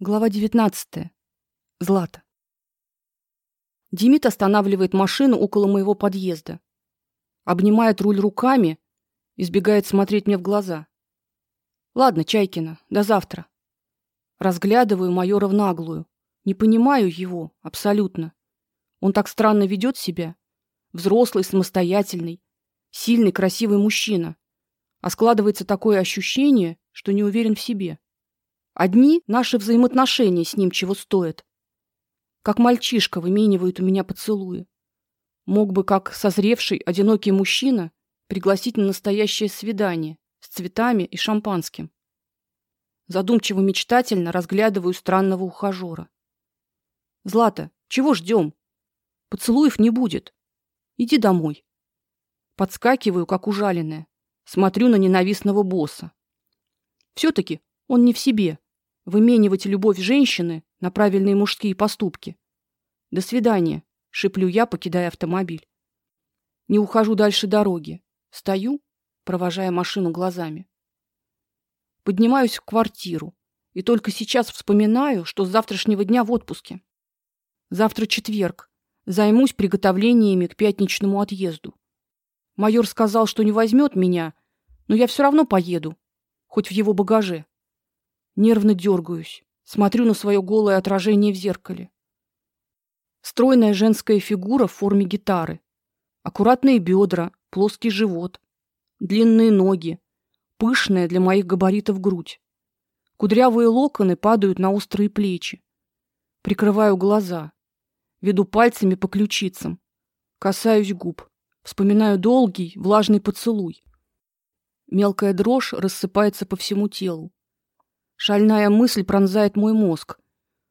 Глава 19. Злата. Димит останавливает машину около моего подъезда. Обнимает руль руками, избегает смотреть мне в глаза. Ладно, Чайкина, до завтра. Разглядываю майора в наглую. Не понимаю его абсолютно. Он так странно ведет себя. Взрослый, самостоятельный, сильный, красивый мужчина. А складывается такое ощущение, что не уверен в себе. Одни наши взаимоотношения с ним чего стоят. Как мальчишка выменивает у меня поцелуи. Мог бы, как созревший одинокий мужчина, пригласить на настоящее свидание с цветами и шампанским. Задумчиво мечтательно разглядываю странного ухажера. Злата, чего ждем? Поцелуев не будет. Иди домой. Подскакиваю, как ужаленная, смотрю на ненавистного босса. все таки он не в себе выменивать любовь женщины на правильные мужские поступки. До свидания, шиплю я, покидая автомобиль. Не ухожу дальше дороги. Стою, провожая машину глазами. Поднимаюсь в квартиру и только сейчас вспоминаю, что с завтрашнего дня в отпуске. Завтра четверг. Займусь приготовлениями к пятничному отъезду. Майор сказал, что не возьмет меня, но я все равно поеду, хоть в его багаже. Нервно дергаюсь, смотрю на свое голое отражение в зеркале. Стройная женская фигура в форме гитары. Аккуратные бедра, плоский живот, длинные ноги, пышная для моих габаритов грудь. Кудрявые локоны падают на острые плечи. Прикрываю глаза, веду пальцами по ключицам, касаюсь губ, вспоминаю долгий, влажный поцелуй. Мелкая дрожь рассыпается по всему телу. Шальная мысль пронзает мой мозг.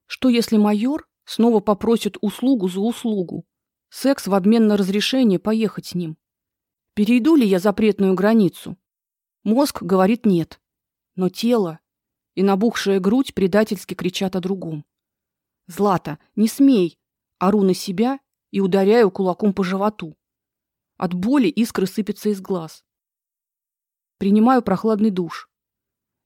Что если майор снова попросит услугу за услугу? Секс в обмен на разрешение поехать с ним. Перейду ли я запретную границу? Мозг говорит нет. Но тело и набухшая грудь предательски кричат о другом. Злата, не смей, ору на себя и ударяю кулаком по животу. От боли искры сыпятся из глаз. Принимаю прохладный душ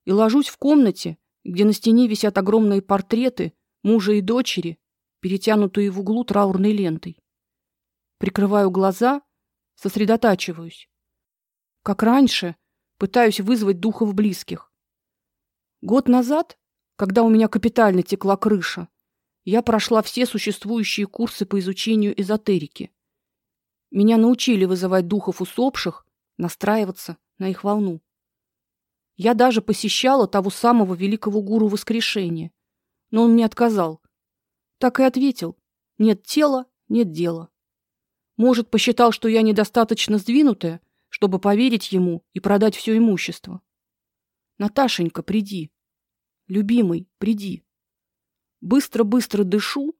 и ложусь в комнате, где на стене висят огромные портреты мужа и дочери, перетянутые в углу траурной лентой. Прикрываю глаза, сосредотачиваюсь. Как раньше, пытаюсь вызвать духов близких. Год назад, когда у меня капитально текла крыша, я прошла все существующие курсы по изучению эзотерики. Меня научили вызывать духов усопших, настраиваться на их волну. Я даже посещала того самого великого гуру воскрешения, но он мне отказал. Так и ответил: нет тела, нет дела. Может, посчитал, что я недостаточно сдвинутая, чтобы поверить ему и продать все имущество. Наташенька, приди. Любимый, приди. Быстро-быстро дышу,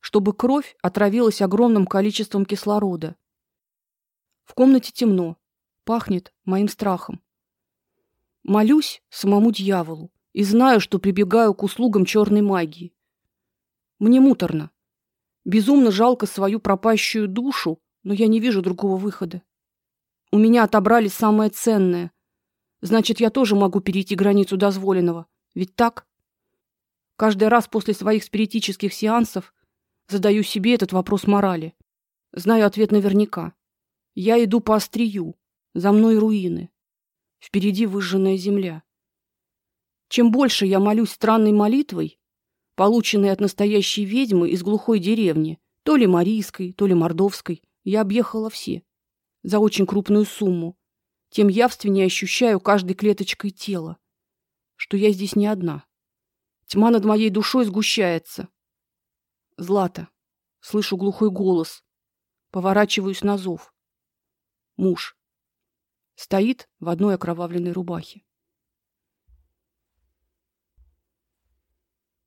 чтобы кровь отравилась огромным количеством кислорода. В комнате темно, пахнет моим страхом. Молюсь самому дьяволу и знаю, что прибегаю к услугам черной магии. Мне муторно. Безумно жалко свою пропащую душу, но я не вижу другого выхода. У меня отобрали самое ценное. Значит, я тоже могу перейти границу дозволенного. Ведь так? Каждый раз после своих спиритических сеансов задаю себе этот вопрос морали. Знаю ответ наверняка. Я иду по острию, за мной руины. Впереди выжженная земля. Чем больше я молюсь странной молитвой, полученной от настоящей ведьмы из глухой деревни, то ли марийской, то ли мордовской, я объехала все за очень крупную сумму, тем явственнее ощущаю каждой клеточкой тела, что я здесь не одна. Тьма над моей душой сгущается. Злата, слышу глухой голос, поворачиваюсь на зов. Муж стоит в одной окровавленной рубахе.